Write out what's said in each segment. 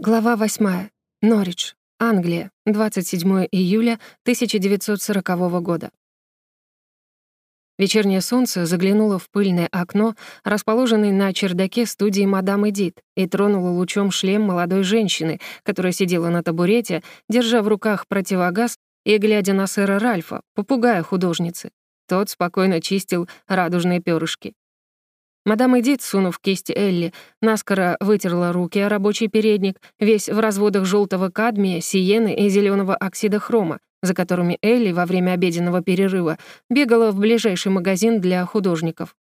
Глава 8. Норридж, Англия, 27 июля 1940 года. Вечернее солнце заглянуло в пыльное окно, расположенное на чердаке студии «Мадам Эдит», и тронуло лучом шлем молодой женщины, которая сидела на табурете, держа в руках противогаз и глядя на сэра Ральфа, попугая художницы. Тот спокойно чистил радужные перышки. Мадам Эдит, сунув кисть Элли, наскоро вытерла руки о рабочий передник, весь в разводах желтого кадмия, сиены и зеленого оксида хрома, за которыми Элли во время обеденного перерыва бегала в ближайший магазин для художников.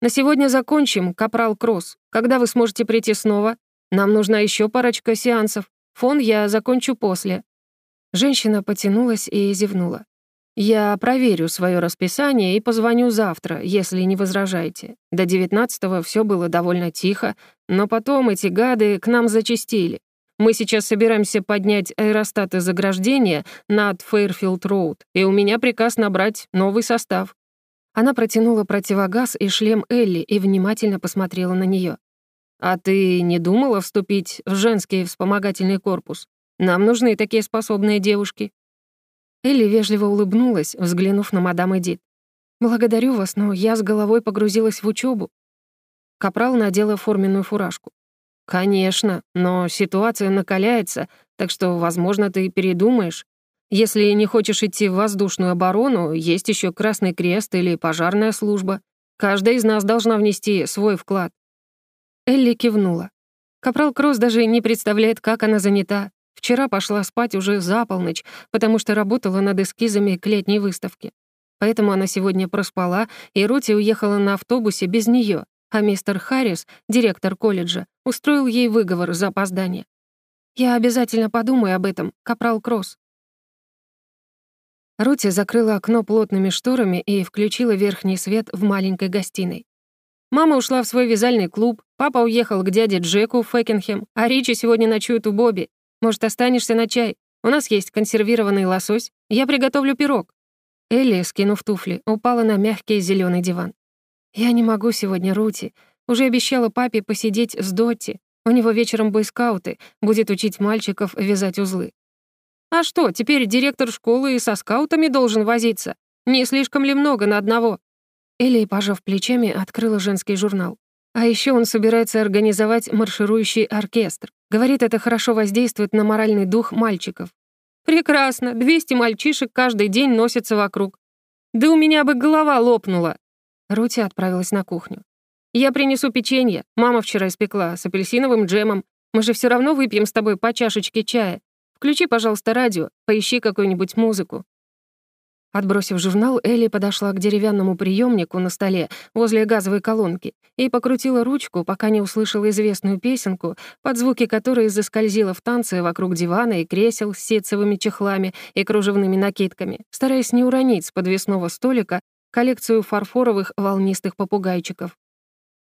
«На сегодня закончим, капрал Кросс. Когда вы сможете прийти снова? Нам нужна еще парочка сеансов. Фон я закончу после». Женщина потянулась и зевнула. Я проверю свое расписание и позвоню завтра, если не возражаете. До девятнадцатого все было довольно тихо, но потом эти гады к нам зачастили. Мы сейчас собираемся поднять аэростаты заграждения над Фейрфилд-Роуд, и у меня приказ набрать новый состав». Она протянула противогаз и шлем Элли и внимательно посмотрела на нее. «А ты не думала вступить в женский вспомогательный корпус? Нам нужны такие способные девушки». Элли вежливо улыбнулась, взглянув на мадам Эдит. «Благодарю вас, но я с головой погрузилась в учебу. Капрал надела форменную фуражку. «Конечно, но ситуация накаляется, так что, возможно, ты передумаешь. Если не хочешь идти в воздушную оборону, есть еще Красный Крест или пожарная служба. Каждая из нас должна внести свой вклад». Элли кивнула. Капрал Кросс даже не представляет, как она занята. Вчера пошла спать уже за полночь, потому что работала над эскизами к летней выставке. Поэтому она сегодня проспала, и Рути уехала на автобусе без нее, а мистер Харрис, директор колледжа, устроил ей выговор за опоздание. «Я обязательно подумаю об этом, капрал Кросс». Рути закрыла окно плотными шторами и включила верхний свет в маленькой гостиной. Мама ушла в свой вязальный клуб, папа уехал к дяде Джеку в Фекенхем, а Ричи сегодня ночует у Бобби. Может, останешься на чай? У нас есть консервированный лосось. Я приготовлю пирог». Элли, скинув туфли, упала на мягкий зеленый диван. «Я не могу сегодня, Рути. Уже обещала папе посидеть с Дотти. У него вечером бойскауты, будет учить мальчиков вязать узлы». «А что, теперь директор школы и со скаутами должен возиться? Не слишком ли много на одного?» Элли, пожав плечами, открыла женский журнал. А еще он собирается организовать марширующий оркестр. Говорит, это хорошо воздействует на моральный дух мальчиков. Прекрасно, 200 мальчишек каждый день носятся вокруг. Да у меня бы голова лопнула. Рути отправилась на кухню. Я принесу печенье. Мама вчера испекла с апельсиновым джемом. Мы же все равно выпьем с тобой по чашечке чая. Включи, пожалуйста, радио, поищи какую-нибудь музыку. Отбросив журнал, Элли подошла к деревянному приемнику на столе возле газовой колонки и покрутила ручку, пока не услышала известную песенку, под звуки которой заскользила в танце вокруг дивана и кресел с ситцевыми чехлами и кружевными накидками, стараясь не уронить с подвесного столика коллекцию фарфоровых волнистых попугайчиков.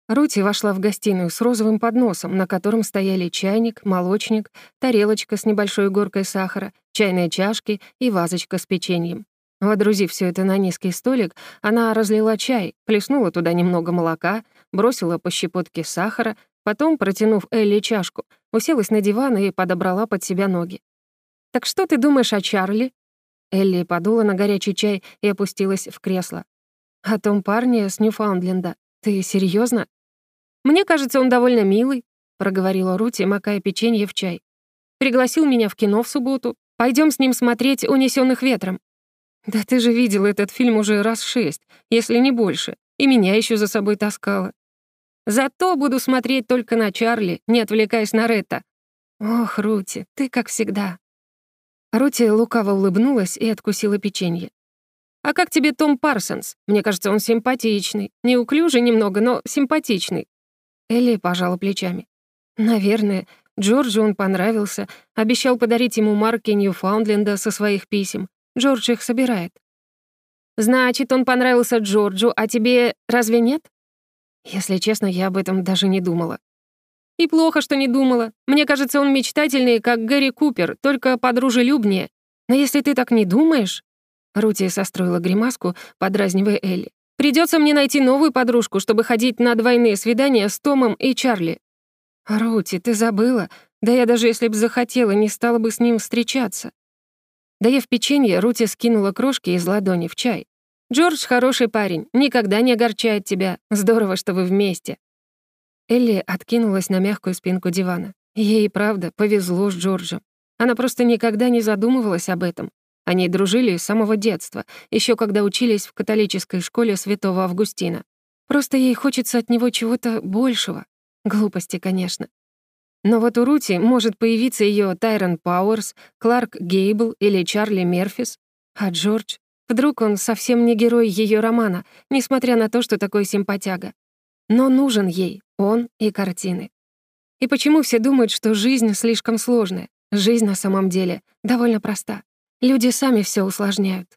Рути вошла в гостиную с розовым подносом, на котором стояли чайник, молочник, тарелочка с небольшой горкой сахара, чайные чашки и вазочка с печеньем. Водрузив все это на низкий столик, она разлила чай, плеснула туда немного молока, бросила по щепотке сахара, потом, протянув Элли чашку, уселась на диван и подобрала под себя ноги. «Так что ты думаешь о Чарли?» Элли подула на горячий чай и опустилась в кресло. «О том парне с Ньюфаундленда. Ты серьезно? «Мне кажется, он довольно милый», — проговорила Рути, макая печенье в чай. «Пригласил меня в кино в субботу. Пойдем с ним смотреть «Унесённых ветром». «Да ты же видел этот фильм уже раз шесть, если не больше, и меня еще за собой таскала. Зато буду смотреть только на Чарли, не отвлекаясь на Ретта». «Ох, Рути, ты как всегда». Рути лукаво улыбнулась и откусила печенье. «А как тебе Том Парсонс? Мне кажется, он симпатичный. Неуклюжий немного, но симпатичный». Элли пожала плечами. «Наверное, Джорджу он понравился, обещал подарить ему марки Ньюфаундленда со своих писем. Джордж их собирает». «Значит, он понравился Джорджу, а тебе разве нет?» Если честно, я об этом даже не думала. И плохо, что не думала. Мне кажется, он мечтательный, как Гэри Купер, только подружелюбнее. Но если ты так не думаешь...» Рути состроила гримаску, подразнивая Элли. Придется мне найти новую подружку, чтобы ходить на двойные свидания с Томом и Чарли». «Рути, ты забыла? Да я даже если б захотела, не стала бы с ним встречаться. Доев печенье, Рути скинула крошки из ладони в чай. «Джордж хороший парень, никогда не огорчает тебя. Здорово, что вы вместе». Элли откинулась на мягкую спинку дивана. Ей, правда, повезло с Джорджем. Она просто никогда не задумывалась об этом. Они дружили с самого детства, еще когда учились в католической школе святого Августина. Просто ей хочется от него чего-то большего. Глупости, конечно. Но вот у Рути может появиться ее Тайрон Пауэрс, Кларк Гейбл или Чарли Мерфис. А Джордж? Вдруг он совсем не герой ее романа, несмотря на то, что такой симпатяга. Но нужен ей он и картины. И почему все думают, что жизнь слишком сложная? Жизнь на самом деле довольно проста. Люди сами все усложняют.